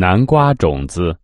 南瓜种子。